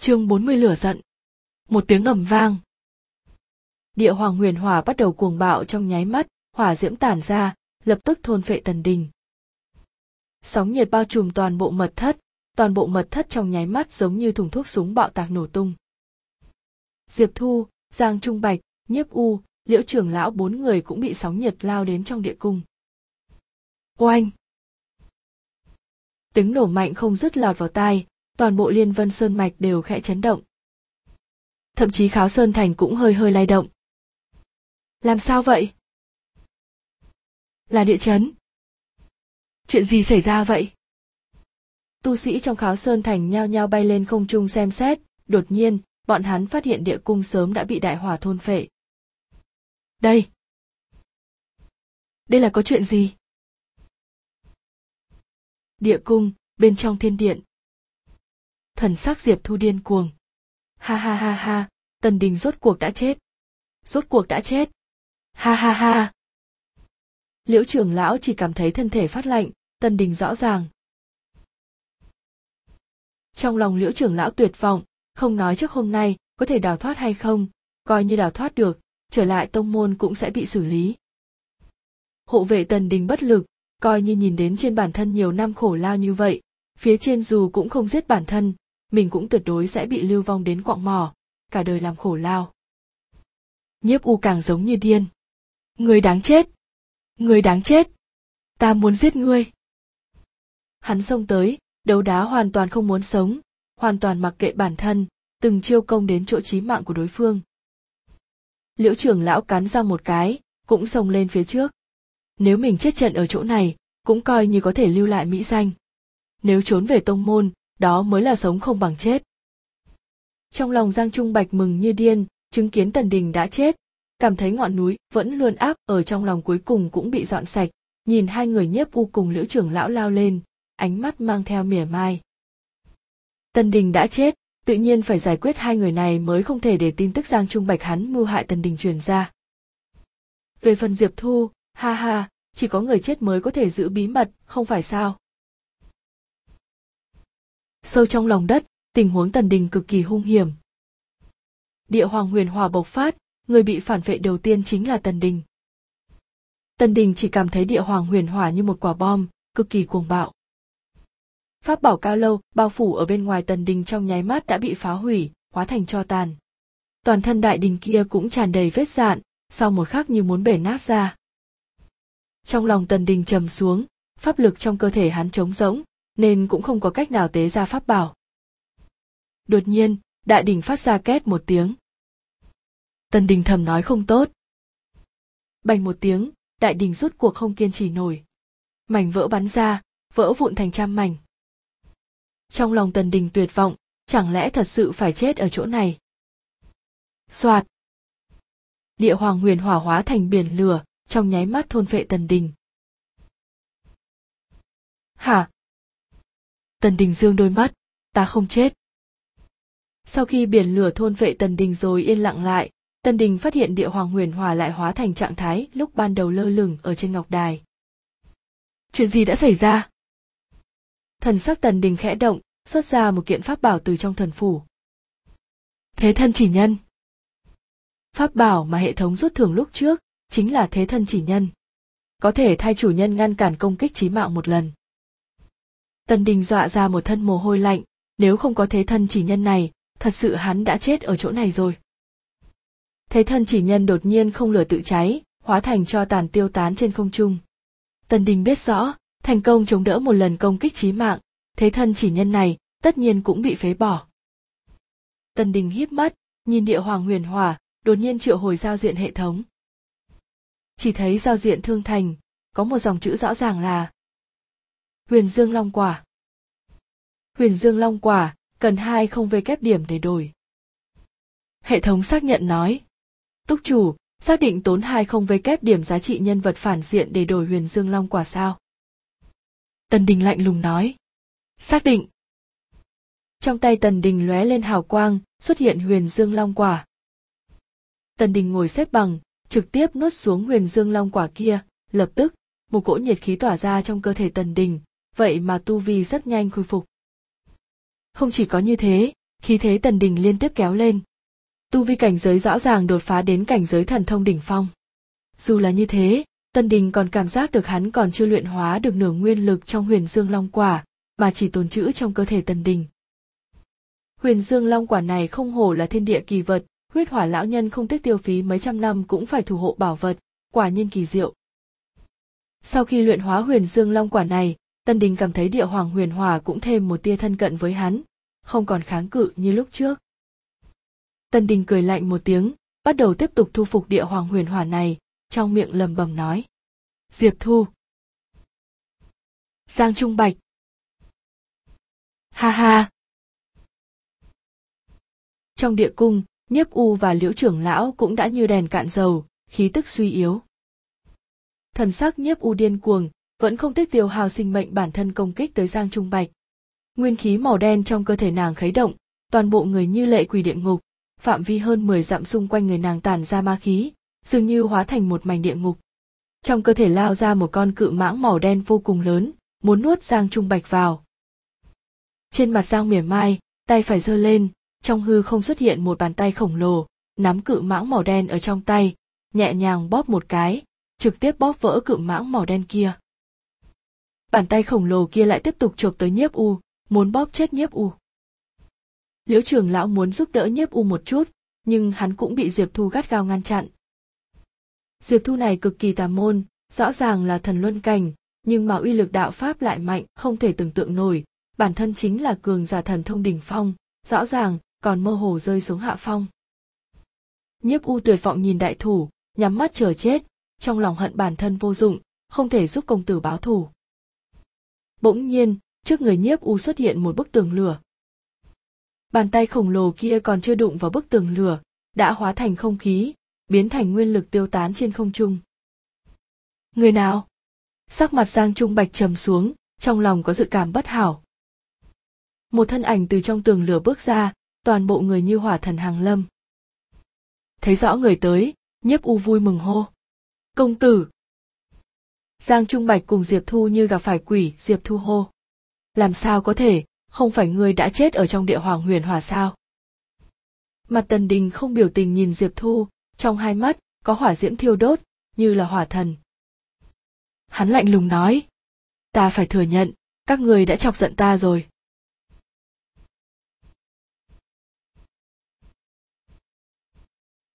chương 40 lửa giận. Một tiếng ầm vang. Địa hoàng huyền hỏa bắt đầu cuồng bạo trong nháy mắt, hỏa diễm tản ra, lập tức thôn phệ tần đình. Sóng nhiệt bao trùm toàn bộ mật thất, toàn bộ mật thất trong nháy mắt giống như thùng thuốc súng bạo tạc nổ tung. Diệp Thu, Giang Trung Bạch, Nhiếp U, Liễu trưởng lão bốn người cũng bị sóng nhiệt lao đến trong địa cung. Oanh! Tiếng nổ mạnh không dứt lọt vào tai, toàn bộ liên vân sơn mạch đều khẽ chấn động. Thậm chí kháo sơn thành cũng hơi hơi lay động. Làm sao vậy? Là địa chấn. Chuyện gì xảy ra vậy? Tu sĩ trong kháo sơn thành nhao nhao bay lên không trung xem xét, đột nhiên, bọn hắn phát hiện địa cung sớm đã bị đại hỏa thôn phệ. Đây! Đây là có chuyện gì? Địa cung, bên trong thiên điện. Thần sắc Diệp Thu điên cuồng. Ha ha ha ha, Tần Đình rốt cuộc đã chết. Rốt cuộc đã chết. Ha ha ha. Liễu trưởng lão chỉ cảm thấy thân thể phát lạnh, Tần Đình rõ ràng. Trong lòng liễu trưởng lão tuyệt vọng, không nói trước hôm nay có thể đào thoát hay không, coi như đào thoát được, trở lại tông môn cũng sẽ bị xử lý. Hộ vệ Tần Đình bất lực, coi như nhìn đến trên bản thân nhiều năm khổ lao như vậy, phía trên dù cũng không giết bản thân, mình cũng tuyệt đối sẽ bị lưu vong đến quạng mỏ, cả đời làm khổ lao. Nhiếp u càng giống như điên. Người đáng chết! Người đáng chết! Ta muốn giết ngươi! Hắn xông tới, đấu đá hoàn toàn không muốn sống, hoàn toàn mặc kệ bản thân, từng chiêu công đến chỗ chí mạng của đối phương. Liễu trưởng lão cắn răng một cái, cũng xông lên phía trước. Nếu mình chết trận ở chỗ này, cũng coi như có thể lưu lại mỹ danh. Nếu trốn về tông môn, đó mới là sống không bằng chết. Trong lòng Giang Trung Bạch mừng như điên, chứng kiến Tần Đình đã chết, cảm thấy ngọn núi vẫn luôn áp ở trong lòng cuối cùng cũng bị dọn sạch, nhìn hai người nhiếp u cùng Lữ trưởng lão lao lên, ánh mắt mang theo mỉa mai. Tần Đình đã chết, tự nhiên phải giải quyết hai người này mới không thể để tin tức Giang Trung Bạch hắn mưu hại Tần Đình truyền ra. Về phần Diệp Thu, ha ha, chỉ có người chết mới có thể giữ bí mật, không phải sao? Sâu trong lòng đất, tình huống Tần Đình cực kỳ hung hiểm. Địa hoàng huyền hòa bộc phát, người bị phản vệ đầu tiên chính là Tần Đình. Tần Đình chỉ cảm thấy địa hoàng huyền hỏa như một quả bom, cực kỳ cuồng bạo. Pháp bảo cao lâu, bao phủ ở bên ngoài Tần Đình trong nháy mắt đã bị phá hủy, hóa thành cho tàn. Toàn thân đại đình kia cũng tràn đầy vết dạn, sau một khắc như muốn bể nát ra. Trong lòng Tần Đình trầm xuống, pháp lực trong cơ thể hắn trống rỗng, nên cũng không có cách nào tế ra pháp bảo. Đột nhiên, đại đình phát ra két một tiếng. Tần đình thầm nói không tốt. Bành một tiếng, đại đình rút cuộc không kiên trì nổi. Mảnh vỡ bắn ra, vỡ vụn thành trăm mảnh. Trong lòng tần đình tuyệt vọng, chẳng lẽ thật sự phải chết ở chỗ này. Soạt. Địa hoàng huyền hỏa hóa thành biển lửa, trong nháy mắt thôn phệ tần đình. Tần đình dương đôi mắt, ta không chết. Sau khi biển lửa thôn vệ tần đình rồi yên lặng lại, tần đình phát hiện địa hoàng huyền hòa lại hóa thành trạng thái lúc ban đầu lơ lửng ở trên ngọc đài. Chuyện gì đã xảy ra? Thần sắc tần đình khẽ động, xuất ra một kiện pháp bảo từ trong thần phủ. Thế thân chỉ nhân. Pháp bảo mà hệ thống rút thưởng lúc trước, chính là thế thân chỉ nhân. Có thể thay chủ nhân ngăn cản công kích chí mạng một lần. Tần Đình dọa ra một thân mồ hôi lạnh, nếu không có thế thân chỉ nhân này, thật sự hắn đã chết ở chỗ này rồi. Thế thân chỉ nhân đột nhiên không lửa tự cháy, hóa thành cho tàn tiêu tán trên không trung. Tần Đình biết rõ, thành công chống đỡ một lần công kích chí mạng, thế thân chỉ nhân này tất nhiên cũng bị phế bỏ. Tần Đình híp mắt, nhìn địa hoàng huyền hỏa, đột nhiên triệu hồi giao diện hệ thống. Chỉ thấy giao diện thương thành, có một dòng chữ rõ ràng là Huyền Dương Long Quả Huyền Dương Long Quả, cần hai không về kép điểm để đổi. Hệ thống xác nhận nói. Túc chủ, xác định tốn hai không về kép điểm giá trị nhân vật phản diện để đổi huyền dương long quả sao? Tần Đình lạnh lùng nói. Xác định. Trong tay Tần Đình lóe lên hào quang, xuất hiện huyền dương long quả. Tần Đình ngồi xếp bằng, trực tiếp nuốt xuống huyền dương long quả kia, lập tức, một cỗ nhiệt khí tỏa ra trong cơ thể Tần Đình, vậy mà tu vi rất nhanh khôi phục. Không chỉ có như thế, khí thế tần đình liên tiếp kéo lên. Tu vi cảnh giới rõ ràng đột phá đến cảnh giới thần thông đỉnh phong. Dù là như thế tần đình còn cảm giác được hắn còn chưa luyện hóa được nửa nguyên lực trong huyền dương long quả mà chỉ tồn trữ trong cơ thể tần đình huyền dương long quả này không hổ là thiên địa kỳ vật huyết hỏa lão nhân không tiếc tiêu phí mấy trăm năm cũng phải thủ hộ bảo vật quả nhiên kỳ diệu. Sau khi luyện hóa huyền dương long quả này tân đình cảm thấy địa hoàng huyền hòa cũng thêm một tia thân cận với hắn, không còn kháng cự như lúc trước. Tân đình cười lạnh một tiếng, bắt đầu tiếp tục thu phục địa hoàng huyền hòa này, trong miệng lầm bầm nói. Diệp thu. Giang trung bạch. Ha ha. Trong địa cung, nhiếp u và liễu trưởng lão cũng đã như đèn cạn dầu, khí tức suy yếu. Thần sắc nhiếp u điên cuồng vẫn không tiếc tiêu hao sinh mệnh bản thân công kích tới giang trung bạch. Nguyên khí màu đen trong cơ thể nàng khấy động, toàn bộ người như lệ quỷ địa ngục, phạm vi hơn 10 dặm xung quanh người nàng tản ra ma khí, dường như hóa thành một mảnh địa ngục. Trong cơ thể lao ra một con cự mãng màu đen vô cùng lớn, muốn nuốt giang trung bạch vào. Trên mặt giang mỉa mai, tay phải giơ lên, trong hư không xuất hiện một bàn tay khổng lồ, nắm cự mãng màu đen ở trong tay, nhẹ nhàng bóp một cái, trực tiếp bóp vỡ cự mãng màu đen kia bàn tay khổng lồ kia lại tiếp tục chộp tới nhiếp u, muốn bóp chết nhiếp u. Liễu trường lão muốn giúp đỡ nhiếp u một chút, nhưng hắn cũng bị diệp thu gắt gao ngăn chặn. Diệp thu này cực kỳ tà môn, rõ ràng là thần luân cảnh, nhưng mà uy lực đạo pháp lại mạnh, không thể tưởng tượng nổi. Bản thân chính là cường giả thần thông đỉnh phong, rõ ràng còn mơ hồ rơi xuống hạ phong. Nhiếp u tuyệt vọng nhìn đại thủ, nhắm mắt chờ chết, trong lòng hận bản thân vô dụng, không thể giúp công tử báo thù bỗng nhiên, trước người nhiếp u xuất hiện một bức tường lửa. Bàn tay khổng lồ kia còn chưa đụng vào bức tường lửa, đã hóa thành không khí, biến thành nguyên lực tiêu tán trên không trung. Người nào? Sắc mặt giang trung bạch trầm xuống, trong lòng có dự cảm bất hảo. Một thân ảnh từ trong tường lửa bước ra, toàn bộ người như hỏa thần hàng lâm. Thấy rõ người tới, nhiếp u vui mừng hô. Công tử giang trung bạch cùng diệp thu như gặp phải quỷ, diệp thu hô. Làm sao có thể? Không phải ngươi đã chết ở trong địa hoàng huyền Hòa sao? Mặt tần đình không biểu tình nhìn diệp thu, trong hai mắt có hỏa diễm thiêu đốt, như là hỏa thần. Hắn lạnh lùng nói, ta phải thừa nhận, các người đã chọc giận ta rồi.